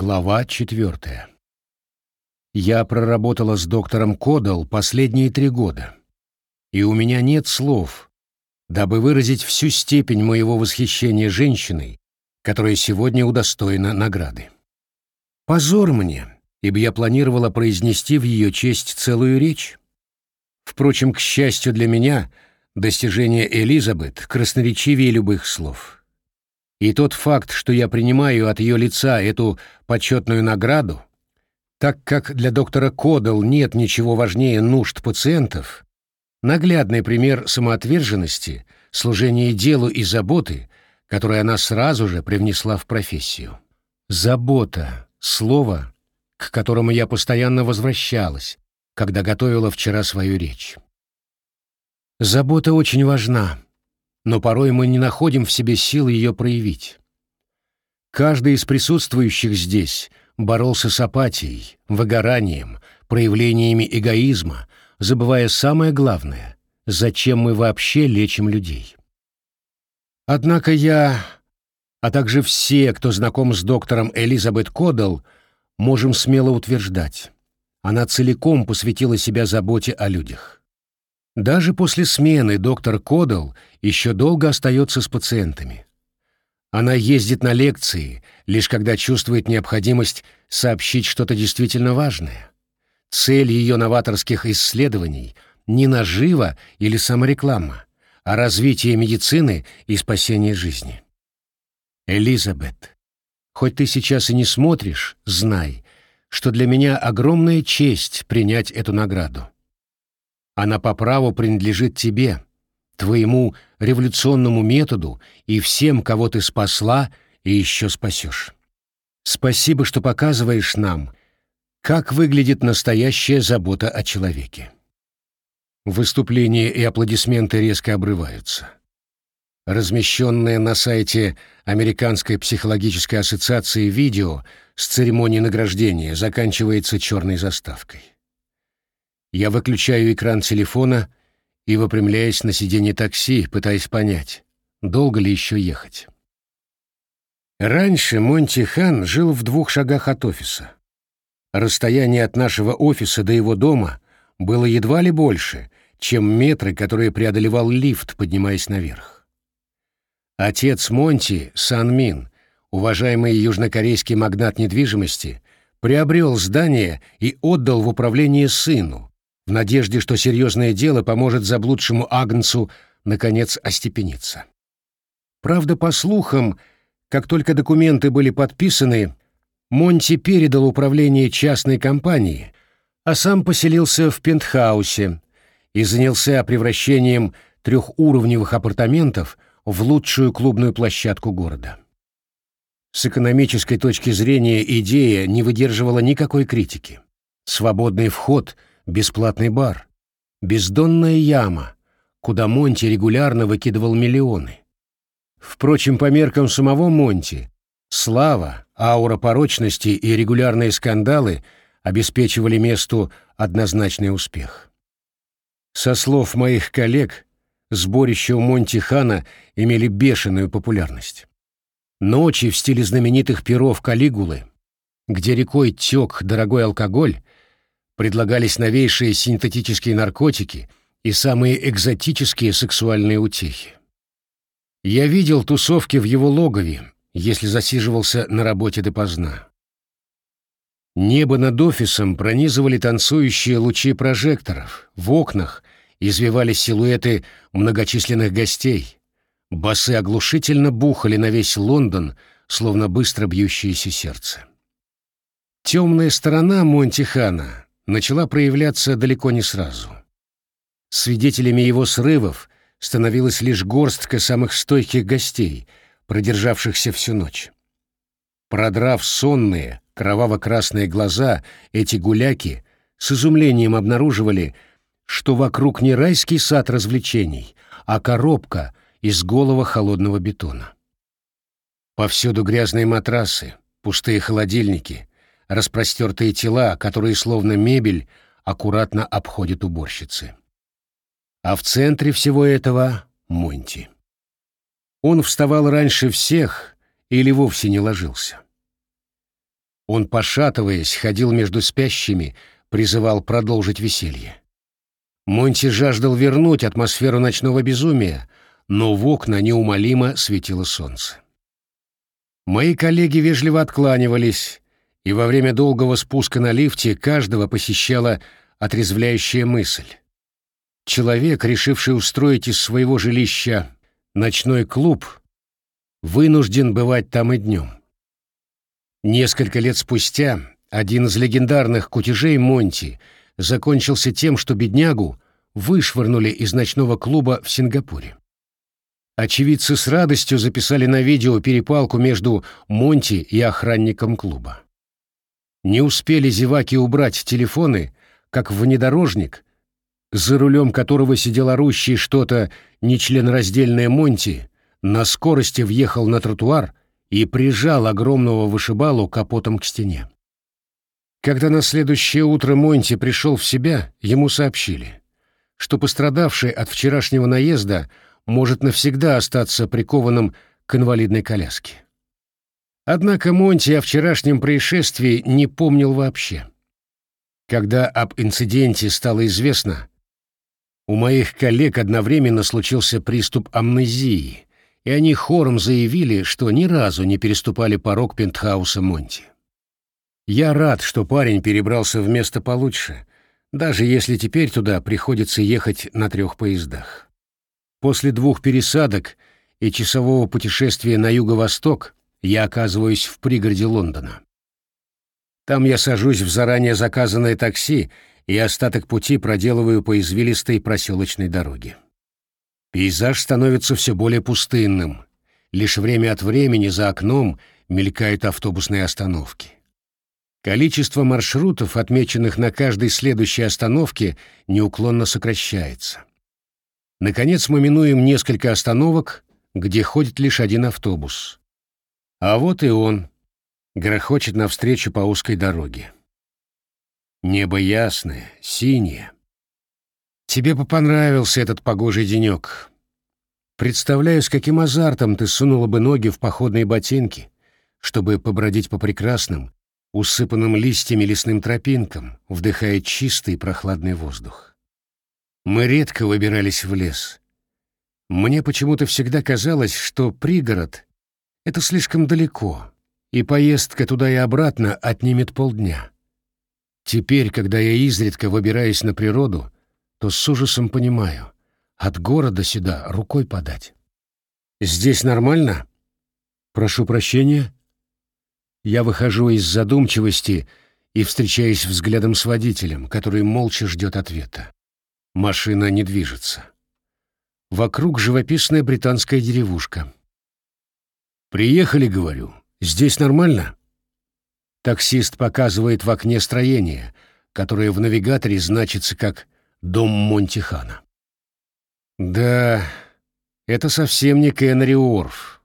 Глава четвертая. Я проработала с доктором Кодал последние три года, и у меня нет слов, дабы выразить всю степень моего восхищения женщиной, которая сегодня удостоена награды. Позор мне, ибо я планировала произнести в ее честь целую речь. Впрочем, к счастью для меня, достижение Элизабет красноречивее любых слов. И тот факт, что я принимаю от ее лица эту почетную награду, так как для доктора Кодал нет ничего важнее нужд пациентов, наглядный пример самоотверженности, служения делу и заботы, которую она сразу же привнесла в профессию. Забота — слово, к которому я постоянно возвращалась, когда готовила вчера свою речь. Забота очень важна но порой мы не находим в себе сил ее проявить. Каждый из присутствующих здесь боролся с апатией, выгоранием, проявлениями эгоизма, забывая самое главное — зачем мы вообще лечим людей. Однако я, а также все, кто знаком с доктором Элизабет Кодал, можем смело утверждать, она целиком посвятила себя заботе о людях. Даже после смены доктор Кодал еще долго остается с пациентами. Она ездит на лекции, лишь когда чувствует необходимость сообщить что-то действительно важное. Цель ее новаторских исследований — не нажива или самореклама, а развитие медицины и спасение жизни. Элизабет, хоть ты сейчас и не смотришь, знай, что для меня огромная честь принять эту награду. Она по праву принадлежит тебе, твоему революционному методу и всем, кого ты спасла и еще спасешь. Спасибо, что показываешь нам, как выглядит настоящая забота о человеке. Выступления и аплодисменты резко обрываются. Размещенное на сайте Американской психологической ассоциации видео с церемонии награждения заканчивается черной заставкой. Я выключаю экран телефона и выпрямляюсь на сиденье такси, пытаясь понять, долго ли еще ехать. Раньше Монти Хан жил в двух шагах от офиса. Расстояние от нашего офиса до его дома было едва ли больше, чем метры, которые преодолевал лифт, поднимаясь наверх. Отец Монти, Сан Мин, уважаемый южнокорейский магнат недвижимости, приобрел здание и отдал в управление сыну, в надежде, что серьезное дело поможет заблудшему Агнцу наконец остепениться. Правда, по слухам, как только документы были подписаны, Монти передал управление частной компании, а сам поселился в пентхаусе и занялся превращением трехуровневых апартаментов в лучшую клубную площадку города. С экономической точки зрения идея не выдерживала никакой критики. Свободный вход — бесплатный бар, бездонная яма, куда Монти регулярно выкидывал миллионы. Впрочем, по меркам самого Монти, слава, аура порочности и регулярные скандалы обеспечивали месту однозначный успех. Со слов моих коллег, сборища у Монти Хана имели бешеную популярность. Ночи в стиле знаменитых перов Калигулы, где рекой тек дорогой алкоголь, предлагались новейшие синтетические наркотики и самые экзотические сексуальные утехи. Я видел тусовки в его логове, если засиживался на работе допоздна. Небо над офисом пронизывали танцующие лучи прожекторов, в окнах извивались силуэты многочисленных гостей. Басы оглушительно бухали на весь Лондон, словно быстро бьющееся сердце. Темная сторона Монтихана начала проявляться далеко не сразу. Свидетелями его срывов становилась лишь горстка самых стойких гостей, продержавшихся всю ночь. Продрав сонные, кроваво-красные глаза, эти гуляки с изумлением обнаруживали, что вокруг не райский сад развлечений, а коробка из голого холодного бетона. Повсюду грязные матрасы, пустые холодильники, распростертые тела, которые словно мебель аккуратно обходят уборщицы. А в центре всего этого — Монти. Он вставал раньше всех или вовсе не ложился. Он, пошатываясь, ходил между спящими, призывал продолжить веселье. Монти жаждал вернуть атмосферу ночного безумия, но в окна неумолимо светило солнце. Мои коллеги вежливо откланивались, и во время долгого спуска на лифте каждого посещала отрезвляющая мысль. Человек, решивший устроить из своего жилища ночной клуб, вынужден бывать там и днем. Несколько лет спустя один из легендарных кутежей Монти закончился тем, что беднягу вышвырнули из ночного клуба в Сингапуре. Очевидцы с радостью записали на видео перепалку между Монти и охранником клуба. Не успели зеваки убрать телефоны, как внедорожник, за рулем которого сидел орущий что-то нечленораздельное Монти, на скорости въехал на тротуар и прижал огромного вышибалу капотом к стене. Когда на следующее утро Монти пришел в себя, ему сообщили, что пострадавший от вчерашнего наезда может навсегда остаться прикованным к инвалидной коляске. Однако Монти о вчерашнем происшествии не помнил вообще. Когда об инциденте стало известно, у моих коллег одновременно случился приступ амнезии, и они хором заявили, что ни разу не переступали порог пентхауса Монти. Я рад, что парень перебрался в место получше, даже если теперь туда приходится ехать на трех поездах. После двух пересадок и часового путешествия на юго-восток я оказываюсь в пригороде Лондона. Там я сажусь в заранее заказанное такси и остаток пути проделываю по извилистой проселочной дороге. Пейзаж становится все более пустынным. Лишь время от времени за окном мелькают автобусные остановки. Количество маршрутов, отмеченных на каждой следующей остановке, неуклонно сокращается. Наконец мы минуем несколько остановок, где ходит лишь один автобус. А вот и он, грохочет навстречу по узкой дороге. Небо ясное, синее. Тебе бы понравился этот погожий денек. Представляю, с каким азартом ты сунула бы ноги в походные ботинки, чтобы побродить по прекрасным, усыпанным листьями лесным тропинкам, вдыхая чистый прохладный воздух. Мы редко выбирались в лес. Мне почему-то всегда казалось, что пригород — это слишком далеко, и поездка туда и обратно отнимет полдня. Теперь, когда я изредка выбираюсь на природу, то с ужасом понимаю, от города сюда рукой подать. Здесь нормально? Прошу прощения. Я выхожу из задумчивости и встречаюсь взглядом с водителем, который молча ждет ответа. Машина не движется. Вокруг живописная британская деревушка. «Приехали, — говорю. Здесь нормально?» Таксист показывает в окне строение, которое в навигаторе значится как «Дом Монтихана». Да, это совсем не Кеннери Уорф.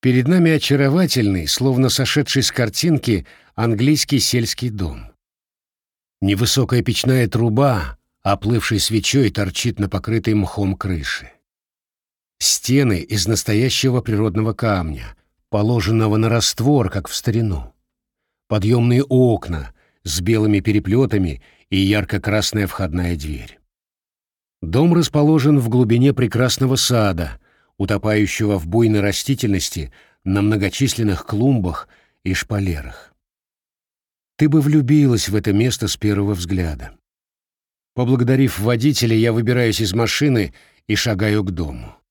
Перед нами очаровательный, словно сошедший с картинки, английский сельский дом. Невысокая печная труба, оплывшей свечой, торчит на покрытой мхом крыше. Стены из настоящего природного камня, положенного на раствор, как в старину. Подъемные окна с белыми переплетами и ярко-красная входная дверь. Дом расположен в глубине прекрасного сада, утопающего в буйной растительности на многочисленных клумбах и шпалерах. Ты бы влюбилась в это место с первого взгляда. Поблагодарив водителя, я выбираюсь из машины и шагаю к дому.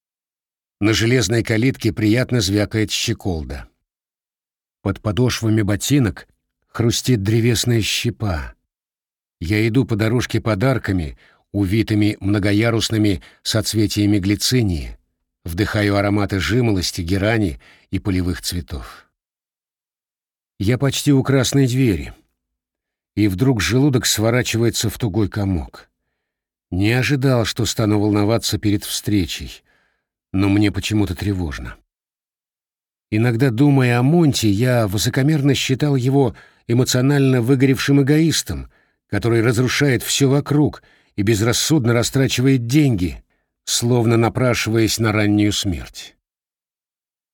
На железной калитке приятно звякает щеколда. Под подошвами ботинок хрустит древесная щепа. Я иду по дорожке подарками, увитыми многоярусными соцветиями глицинии, вдыхаю ароматы жимолости, герани и полевых цветов. Я почти у красной двери, и вдруг желудок сворачивается в тугой комок. Не ожидал, что стану волноваться перед встречей, но мне почему-то тревожно. Иногда, думая о Монте, я высокомерно считал его эмоционально выгоревшим эгоистом, который разрушает все вокруг и безрассудно растрачивает деньги, словно напрашиваясь на раннюю смерть.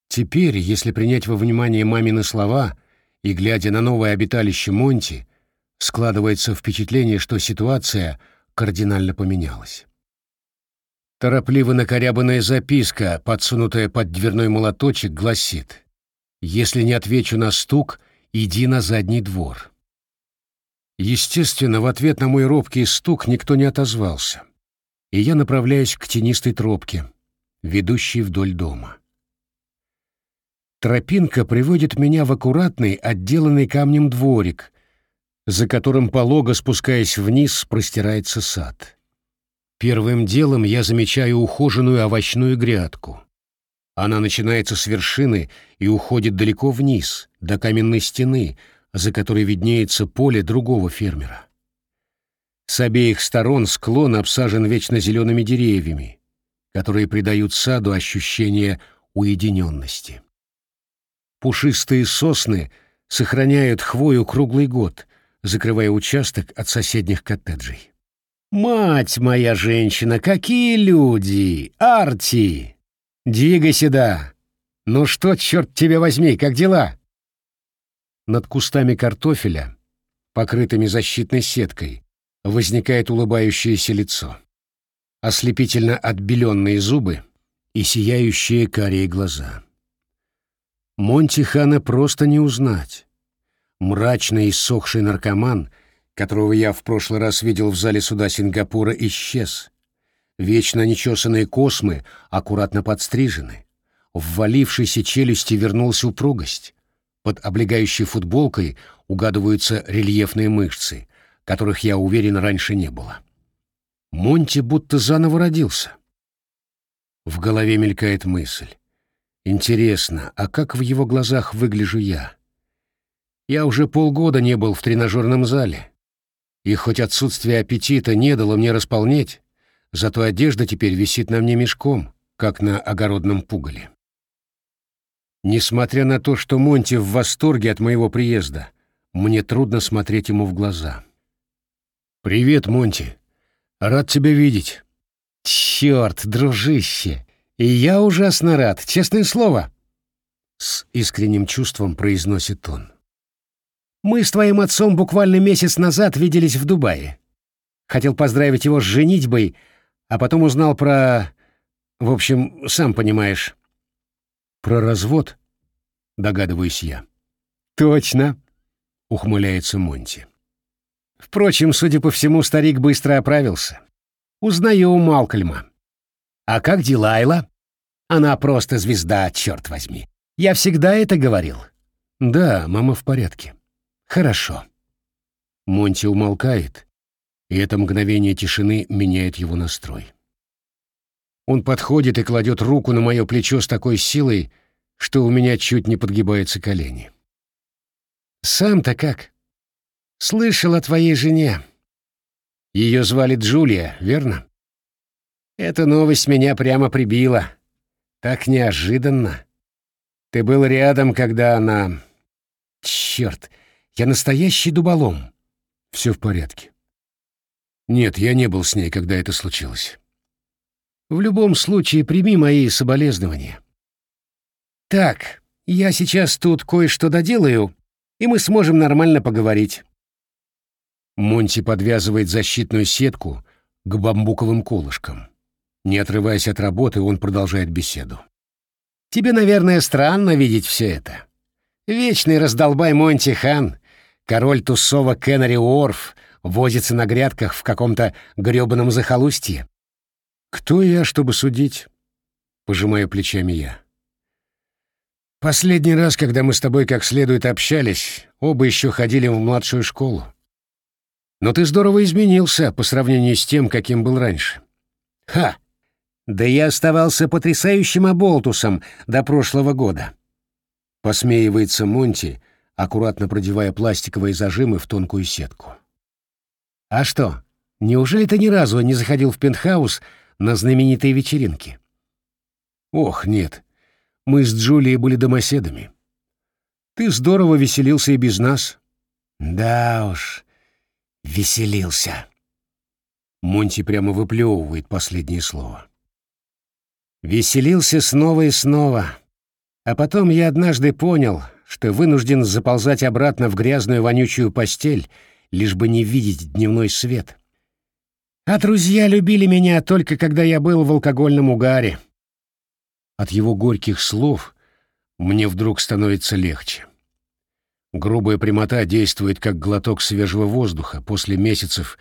Теперь, если принять во внимание мамины слова, и глядя на новое обиталище Монти, складывается впечатление, что ситуация кардинально поменялась. Торопливо накорябанная записка, подсунутая под дверной молоточек, гласит «Если не отвечу на стук, иди на задний двор». Естественно, в ответ на мой робкий стук никто не отозвался, и я направляюсь к тенистой тропке, ведущей вдоль дома. Тропинка приводит меня в аккуратный, отделанный камнем дворик, за которым полого спускаясь вниз простирается сад. Первым делом я замечаю ухоженную овощную грядку. Она начинается с вершины и уходит далеко вниз, до каменной стены, за которой виднеется поле другого фермера. С обеих сторон склон обсажен вечно зелеными деревьями, которые придают саду ощущение уединенности. Пушистые сосны сохраняют хвою круглый год, закрывая участок от соседних коттеджей. «Мать моя женщина, какие люди! Арти! Двигай сюда! Ну что, черт тебя возьми, как дела?» Над кустами картофеля, покрытыми защитной сеткой, возникает улыбающееся лицо. Ослепительно отбеленные зубы и сияющие карие глаза. Монти Хана просто не узнать. Мрачный и сохший наркоман — которого я в прошлый раз видел в зале суда Сингапура, исчез. Вечно нечесанные космы аккуратно подстрижены. В валившейся челюсти вернулся упругость. Под облегающей футболкой угадываются рельефные мышцы, которых, я уверен, раньше не было. Монти будто заново родился. В голове мелькает мысль. Интересно, а как в его глазах выгляжу я? Я уже полгода не был в тренажерном зале. И хоть отсутствие аппетита не дало мне располнеть, зато одежда теперь висит на мне мешком, как на огородном пугале. Несмотря на то, что Монти в восторге от моего приезда, мне трудно смотреть ему в глаза. «Привет, Монти. Рад тебя видеть». «Черт, дружище! И я ужасно рад, честное слово!» С искренним чувством произносит он. Мы с твоим отцом буквально месяц назад виделись в Дубае. Хотел поздравить его с женитьбой, а потом узнал про... В общем, сам понимаешь. Про развод? Догадываюсь я. Точно, ухмыляется Монти. Впрочем, судя по всему, старик быстро оправился. Узнаю у Малкольма. А как Дилайла? Она просто звезда, черт возьми. Я всегда это говорил. Да, мама в порядке. Хорошо. Монти умолкает, и это мгновение тишины меняет его настрой. Он подходит и кладет руку на мое плечо с такой силой, что у меня чуть не подгибаются колени. «Сам-то как?» «Слышал о твоей жене. Ее звали Джулия, верно?» «Эта новость меня прямо прибила. Так неожиданно. Ты был рядом, когда она... Черт, я настоящий дуболом. Все в порядке. Нет, я не был с ней, когда это случилось. В любом случае, прими мои соболезнования. Так, я сейчас тут кое-что доделаю, и мы сможем нормально поговорить. Монти подвязывает защитную сетку к бамбуковым колышкам. Не отрываясь от работы, он продолжает беседу. «Тебе, наверное, странно видеть все это. Вечный раздолбай Монти Хан Король Туссова Кеннери Уорф возится на грядках в каком-то грёбаном захолустье. Кто я, чтобы судить? Пожимаю плечами я. Последний раз, когда мы с тобой как следует общались, оба еще ходили в младшую школу. Но ты здорово изменился по сравнению с тем, каким был раньше. Ха! Да я оставался потрясающим оболтусом до прошлого года. Посмеивается Монти, аккуратно продевая пластиковые зажимы в тонкую сетку. «А что, неужели ты ни разу не заходил в пентхаус на знаменитые вечеринки?» «Ох, нет. Мы с Джулией были домоседами. Ты здорово веселился и без нас». «Да уж, веселился». Монти прямо выплевывает последнее слово. «Веселился снова и снова. А потом я однажды понял, что вынужден заползать обратно в грязную вонючую постель, лишь бы не видеть дневной свет. А друзья любили меня только когда я был в алкогольном угаре. От его горьких слов мне вдруг становится легче. Грубая прямота действует как глоток свежего воздуха после месяцев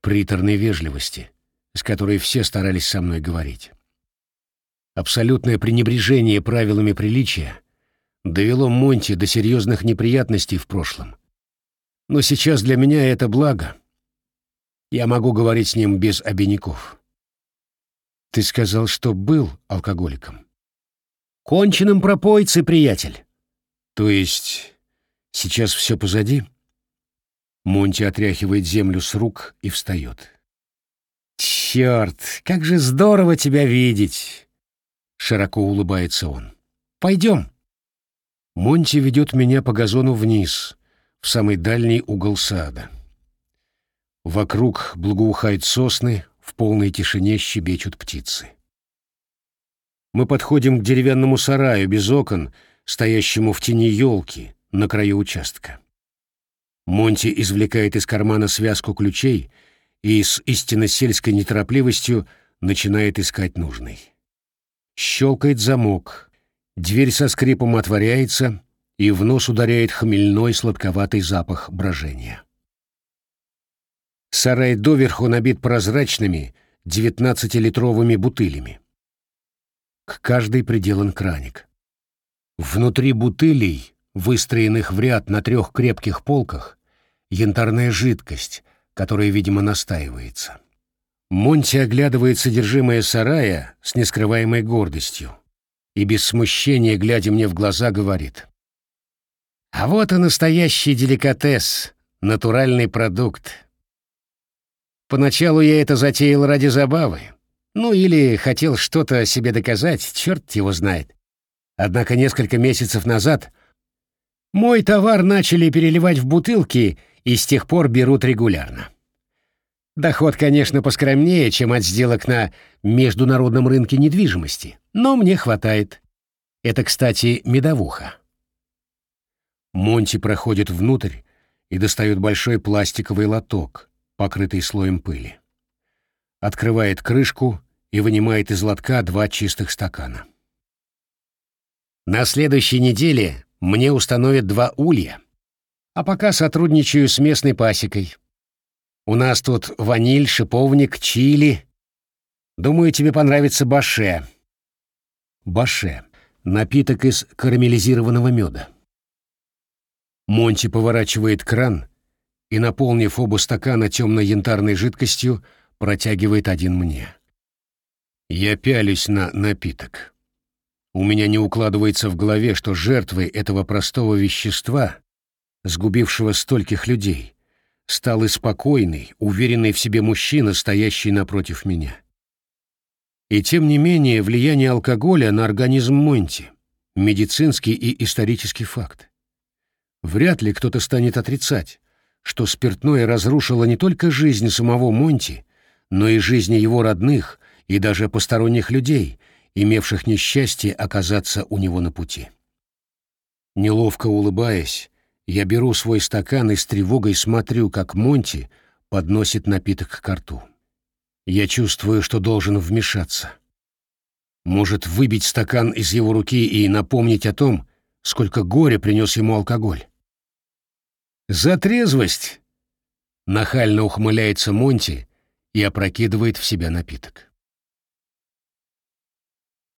приторной вежливости, с которой все старались со мной говорить. Абсолютное пренебрежение правилами приличия довело Монти до серьезных неприятностей в прошлом. Но сейчас для меня это благо. Я могу говорить с ним без обиняков. Ты сказал, что был алкоголиком. Конченым пропойцы, приятель. То есть сейчас все позади? Монти отряхивает землю с рук и встает. «Черт, как же здорово тебя видеть!» Широко улыбается он. «Пойдем!» Монти ведет меня по газону вниз, в самый дальний угол сада. Вокруг благоухают сосны, в полной тишине щебечут птицы. Мы подходим к деревянному сараю без окон, стоящему в тени елки на краю участка. Монти извлекает из кармана связку ключей и с истинно сельской неторопливостью начинает искать нужный. Щелкает замок, дверь со скрипом отворяется, и в нос ударяет хмельной сладковатый запах брожения. Сарай доверху набит прозрачными девятнадцатилитровыми бутылями. К каждой приделан краник. Внутри бутылей, выстроенных в ряд на трех крепких полках, янтарная жидкость, которая, видимо, настаивается. Монти оглядывает содержимое сарая с нескрываемой гордостью и без смущения, глядя мне в глаза, говорит. «А вот и настоящий деликатес, натуральный продукт. Поначалу я это затеял ради забавы. Ну или хотел что-то себе доказать, черт его знает. Однако несколько месяцев назад мой товар начали переливать в бутылки и с тех пор берут регулярно. Доход, конечно, поскромнее, чем от сделок на международном рынке недвижимости, но мне хватает. Это, кстати, медовуха. Монти проходит внутрь и достает большой пластиковый лоток, покрытый слоем пыли. Открывает крышку и вынимает из лотка два чистых стакана. На следующей неделе мне установят два улья, а пока сотрудничаю с местной пасекой. У нас тут ваниль, шиповник, чили. Думаю, тебе понравится баше. Баше — напиток из карамелизированного меда. Монти поворачивает кран и, наполнив оба стакана темно-янтарной жидкостью, протягивает один мне. Я пялюсь на напиток. У меня не укладывается в голове, что жертвой этого простого вещества, сгубившего стольких людей, стал и спокойный, уверенный в себе мужчина, стоящий напротив меня. И тем не менее влияние алкоголя на организм Монти — медицинский и исторический факт. Вряд ли кто-то станет отрицать, что спиртное разрушило не только жизнь самого Монти, но и жизни его родных и даже посторонних людей, имевших несчастье оказаться у него на пути. Неловко улыбаясь, я беру свой стакан и с тревогой смотрю, как Монти подносит напиток к рту. Я чувствую, что должен вмешаться. Может, выбить стакан из его руки и напомнить о том, сколько горя принес ему алкоголь. «За трезвость!» — нахально ухмыляется Монти и опрокидывает в себя напиток.